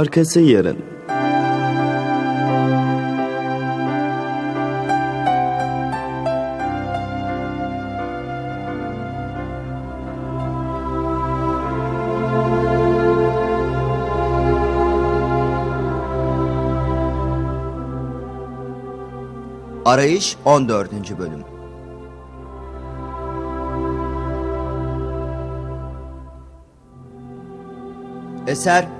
Arkası yarın. Arayış 14. bölüm. Eser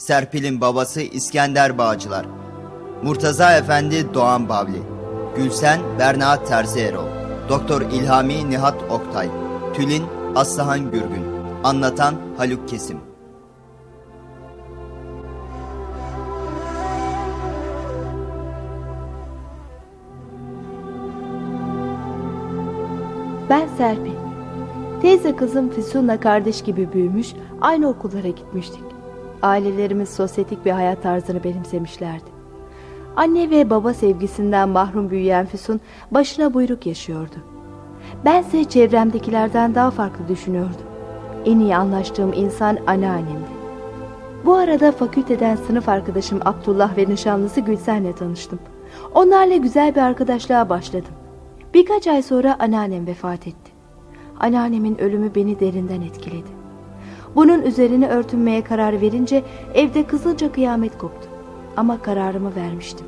Serpil'in babası İskender Bağcılar. Murtaza Efendi Doğan Bavli. Gülsen Berna Terzi Erol Doktor İlhami Nihat Oktay. Tülin Aslıhan Gürgün. Anlatan Haluk Kesim. Ben Serpil. Teyze kızım Füsun'la kardeş gibi büyümüş, aynı okullara gitmiştik. Ailelerimiz sosyetik bir hayat tarzını benimsemişlerdi. Anne ve baba sevgisinden mahrum büyüyen Füsun başına buyruk yaşıyordu. Bense çevremdekilerden daha farklı düşünüyordum. En iyi anlaştığım insan anneannemdi. Bu arada fakülteden sınıf arkadaşım Abdullah ve nişanlısı Gülsen'le tanıştım. Onlarla güzel bir arkadaşlığa başladım. Birkaç ay sonra anneannem vefat etti. Anneannemin ölümü beni derinden etkiledi. Bunun üzerine örtünmeye karar verince evde kızılca kıyamet koptu. Ama kararımı vermiştim.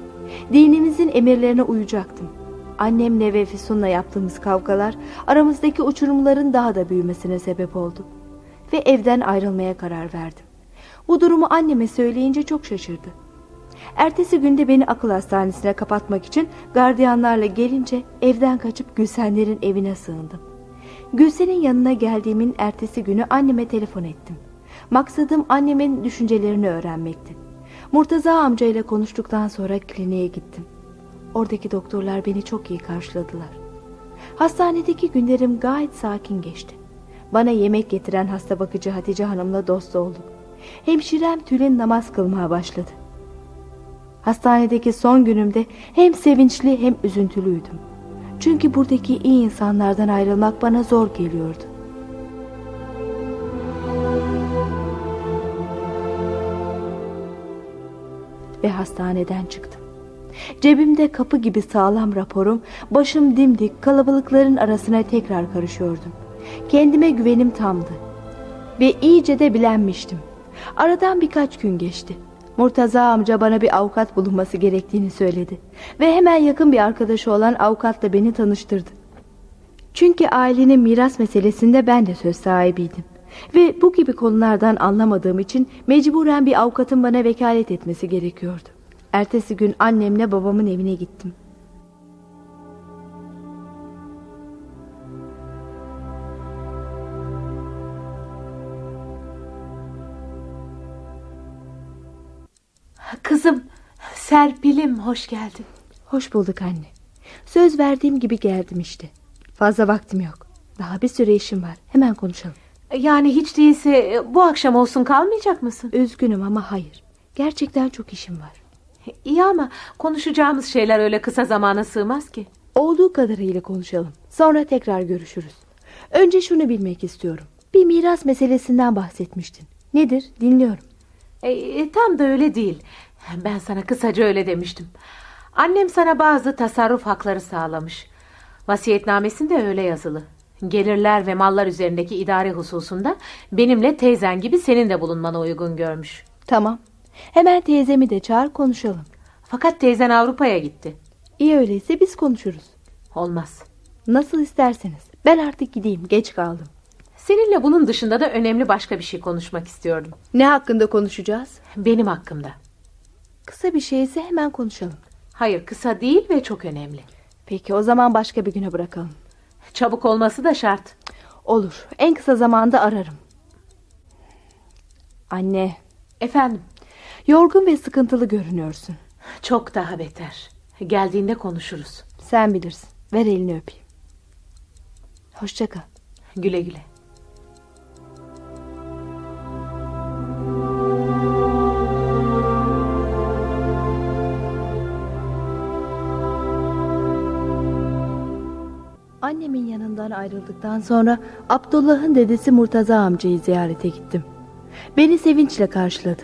Dinimizin emirlerine uyacaktım. Annemle ve Füsun'la yaptığımız kavgalar aramızdaki uçurumların daha da büyümesine sebep oldu. Ve evden ayrılmaya karar verdim. Bu durumu anneme söyleyince çok şaşırdı. Ertesi günde beni akıl hastanesine kapatmak için gardiyanlarla gelince evden kaçıp Gülsenlerin evine sığındım. Gülsen'in yanına geldiğimin ertesi günü anneme telefon ettim. Maksadım annemin düşüncelerini öğrenmekti. Murtaza amcayla konuştuktan sonra kliniğe gittim. Oradaki doktorlar beni çok iyi karşıladılar. Hastanedeki günlerim gayet sakin geçti. Bana yemek getiren hasta bakıcı Hatice Hanım'la dost olduk. Hemşirem Tülin namaz kılmaya başladı. Hastanedeki son günümde hem sevinçli hem üzüntülüydüm. Çünkü buradaki iyi insanlardan ayrılmak bana zor geliyordu. Ve hastaneden çıktım. Cebimde kapı gibi sağlam raporum, başım dimdik kalabalıkların arasına tekrar karışıyordum. Kendime güvenim tamdı. Ve iyice de bilenmiştim. Aradan birkaç gün geçti. Murtaza amca bana bir avukat bulunması gerektiğini söyledi. Ve hemen yakın bir arkadaşı olan avukatla beni tanıştırdı. Çünkü ailenin miras meselesinde ben de söz sahibiydim. Ve bu gibi konulardan anlamadığım için mecburen bir avukatın bana vekalet etmesi gerekiyordu. Ertesi gün annemle babamın evine gittim. Kızım, Serpil'im hoş geldin. Hoş bulduk anne. Söz verdiğim gibi geldim işte. Fazla vaktim yok. Daha bir sürü işim var. Hemen konuşalım. Yani hiç değilse e, bu akşam olsun kalmayacak mısın? Üzgünüm ama hayır. Gerçekten çok işim var. İyi ama konuşacağımız şeyler öyle kısa zamana sığmaz ki. Olduğu kadarıyla konuşalım. Sonra tekrar görüşürüz. Önce şunu bilmek istiyorum. Bir miras meselesinden bahsetmiştin. Nedir? Dinliyorum. E, tam da öyle değil. Ben sana kısaca öyle demiştim. Annem sana bazı tasarruf hakları sağlamış. Vasiyetnamesinde öyle yazılı. Gelirler ve mallar üzerindeki idare hususunda benimle teyzen gibi senin de bulunmana uygun görmüş. Tamam. Hemen teyzemi de çağır konuşalım. Fakat teyzen Avrupa'ya gitti. İyi öyleyse biz konuşuruz. Olmaz. Nasıl isterseniz. Ben artık gideyim. Geç kaldım. Seninle bunun dışında da önemli başka bir şey konuşmak istiyordum. Ne hakkında konuşacağız? Benim hakkımda. Kısa bir şeyse hemen konuşalım. Hayır kısa değil ve çok önemli. Peki o zaman başka bir güne bırakalım. Çabuk olması da şart. Olur. En kısa zamanda ararım. Anne. Efendim? Yorgun ve sıkıntılı görünüyorsun. Çok daha beter. Geldiğinde konuşuruz. Sen bilirsin. Ver elini öpeyim. Hoşça kal. Güle güle. Ayrıldıktan sonra Abdullah'ın dedesi Murtaza amcayı ziyarete gittim. Beni sevinçle karşıladı.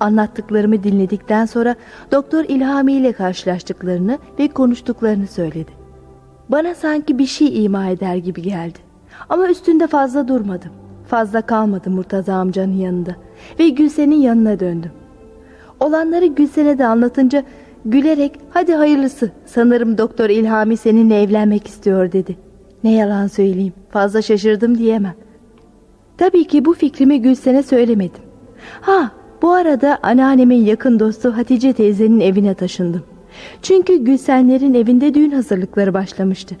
Anlattıklarımı dinledikten sonra Doktor İlhami ile karşılaştıklarını ve konuştuklarını söyledi. Bana sanki bir şey ima eder gibi geldi. Ama üstünde fazla durmadım. Fazla kalmadım Murtaza amcanın yanında ve Gülsen'in yanına döndüm. Olanları Gülsen'e de anlatınca gülerek hadi hayırlısı sanırım Doktor İlhami seninle evlenmek istiyor dedi. Ne yalan söyleyeyim fazla şaşırdım diyemem. Tabii ki bu fikrimi Gülsen'e söylemedim. Ha bu arada anneannemin yakın dostu Hatice teyzenin evine taşındım. Çünkü Gülsenlerin evinde düğün hazırlıkları başlamıştı.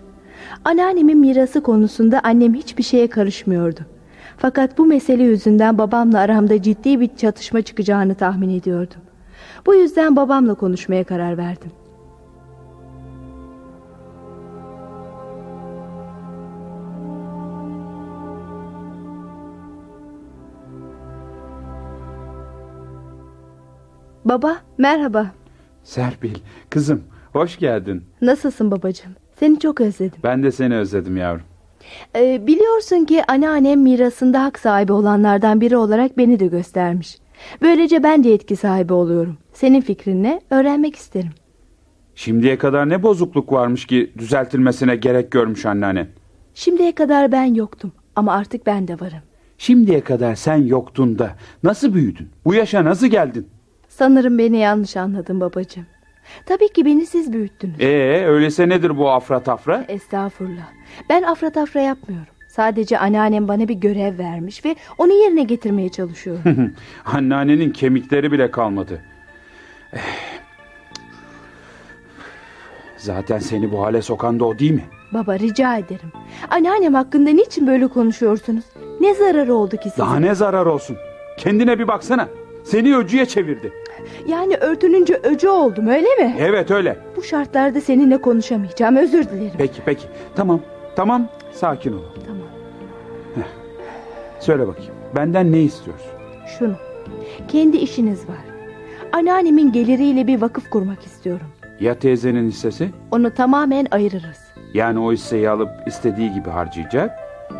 Anneannemin mirası konusunda annem hiçbir şeye karışmıyordu. Fakat bu mesele yüzünden babamla aramda ciddi bir çatışma çıkacağını tahmin ediyordum. Bu yüzden babamla konuşmaya karar verdim. Baba, merhaba. Serpil, kızım hoş geldin. Nasılsın babacığım? Seni çok özledim. Ben de seni özledim yavrum. Ee, biliyorsun ki anneannem mirasında hak sahibi olanlardan biri olarak beni de göstermiş. Böylece ben de yetki sahibi oluyorum. Senin fikrin ne? Öğrenmek isterim. Şimdiye kadar ne bozukluk varmış ki düzeltilmesine gerek görmüş anneannen. Şimdiye kadar ben yoktum ama artık ben de varım. Şimdiye kadar sen yoktun da nasıl büyüdün? Bu yaşa nasıl geldin? Sanırım beni yanlış anladın babacığım. Tabii ki beni siz büyüttünüz. Ee öyleyse nedir bu afra tafra? Estağfurullah. Ben afra tafra yapmıyorum. Sadece anneannem bana bir görev vermiş ve onu yerine getirmeye çalışıyorum. Anneannenin kemikleri bile kalmadı. Eh. Zaten seni bu hale sokan da o değil mi? Baba rica ederim. Anneannem hakkında niçin böyle konuşuyorsunuz? Ne zararı oldu ki size? Daha ne zarar olsun? Kendine bir baksana. Seni öcüye çevirdi. Yani örtününce öcü oldum öyle mi? Evet öyle. Bu şartlarda seninle konuşamayacağım özür dilerim. Peki peki. Tamam. Tamam. Sakin ol. Tamam Söyle bakayım. Benden ne istiyorsun? şunu. Kendi işiniz var. Anneannemin geliriyle bir vakıf kurmak istiyorum. Ya teyzenin hissesi? Onu tamamen ayırırız. Yani o hisseyi alıp istediği gibi harcayacak.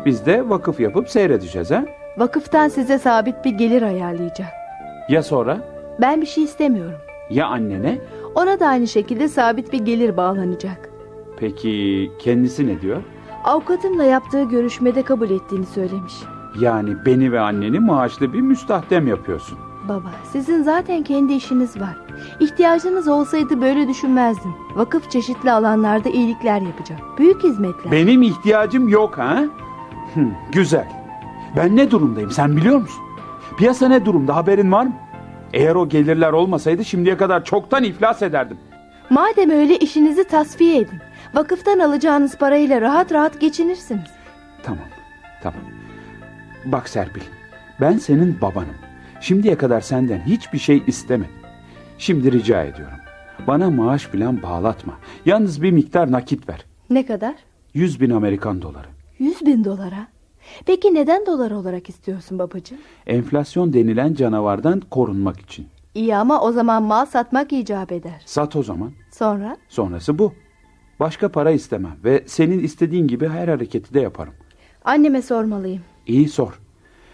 Biz de vakıf yapıp seyredeceğiz ha? Vakıftan size sabit bir gelir ayarlayacak. Ya sonra? Ben bir şey istemiyorum. Ya annene? Ona da aynı şekilde sabit bir gelir bağlanacak. Peki kendisi ne diyor? Avukatımla yaptığı görüşmede kabul ettiğini söylemiş. Yani beni ve anneni maaşlı bir müstahdem yapıyorsun. Baba, sizin zaten kendi işiniz var. İhtiyacınız olsaydı böyle düşünmezdim. Vakıf çeşitli alanlarda iyilikler yapacak. Büyük hizmetler. Benim ihtiyacım yok ha? Hı, güzel. Ben ne durumdayım sen biliyor musun? Piyasa ne durumda haberin var mı? Eğer o gelirler olmasaydı şimdiye kadar çoktan iflas ederdim. Madem öyle işinizi tasfiye edin. Vakıftan alacağınız parayla rahat rahat geçinirsiniz. Tamam, tamam. Bak Serpil, ben senin babanım. Şimdiye kadar senden hiçbir şey istemedim. Şimdi rica ediyorum. Bana maaş falan bağlatma. Yalnız bir miktar nakit ver. Ne kadar? Yüz bin Amerikan doları. Yüz bin dolara. Peki neden dolar olarak istiyorsun babacığım? Enflasyon denilen canavardan korunmak için. İyi ama o zaman mal satmak icap eder. Sat o zaman. Sonra? Sonrası bu. Başka para istemem ve senin istediğin gibi her hareketi de yaparım. Anneme sormalıyım. İyi sor.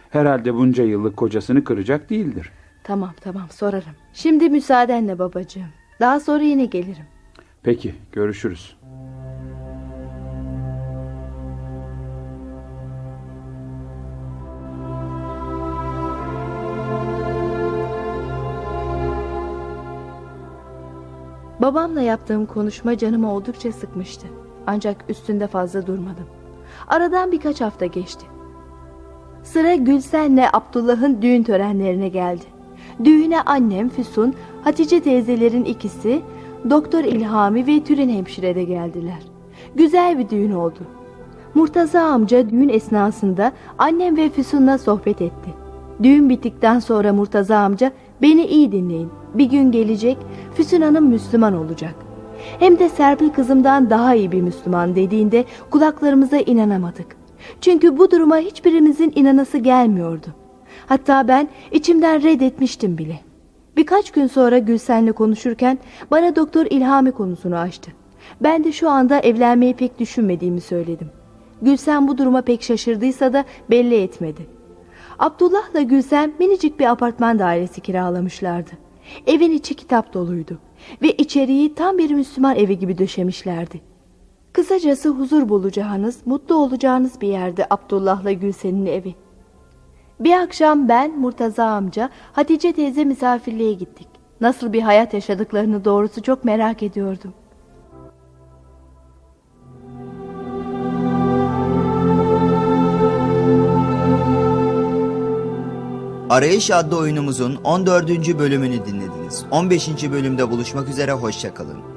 Herhalde bunca yıllık kocasını kıracak değildir. Tamam tamam sorarım. Şimdi müsaadenle babacığım. Daha sonra yine gelirim. Peki, görüşürüz. Babamla yaptığım konuşma canımı oldukça sıkmıştı. Ancak üstünde fazla durmadım. Aradan birkaç hafta geçti. Sıra Gülsen'le Abdullah'ın düğün törenlerine geldi. Düğüne annem Füsun, Hatice teyzelerin ikisi, Doktor İlhami ve Tülin hemşire de geldiler. Güzel bir düğün oldu. Murtaza amca düğün esnasında annem ve Füsun'la sohbet etti. Düğün bittikten sonra Murtaza amca Beni iyi dinleyin. Bir gün gelecek Füsun Hanım Müslüman olacak. Hem de Serpil kızımdan daha iyi bir Müslüman dediğinde kulaklarımıza inanamadık. Çünkü bu duruma hiçbirimizin inanası gelmiyordu. Hatta ben içimden reddetmiştim bile. Birkaç gün sonra Gülsen'le konuşurken bana Doktor İlhami konusunu açtı. Ben de şu anda evlenmeyi pek düşünmediğimi söyledim. Gülsen bu duruma pek şaşırdıysa da belli etmedi. Abdullah'la Gülsen minicik bir apartman dairesi kiralamışlardı. Evin içi kitap doluydu ve içeriği tam bir Müslüman evi gibi döşemişlerdi. Kısacası huzur bulacağınız, mutlu olacağınız bir yerde Abdullah'la Gülsen'in evi. Bir akşam ben, Murtaza amca, Hatice teyze misafirliğe gittik. Nasıl bir hayat yaşadıklarını doğrusu çok merak ediyordum. Arayış adlı oyunumuzun 14. bölümünü dinlediniz. 15. bölümde buluşmak üzere hoşçakalın.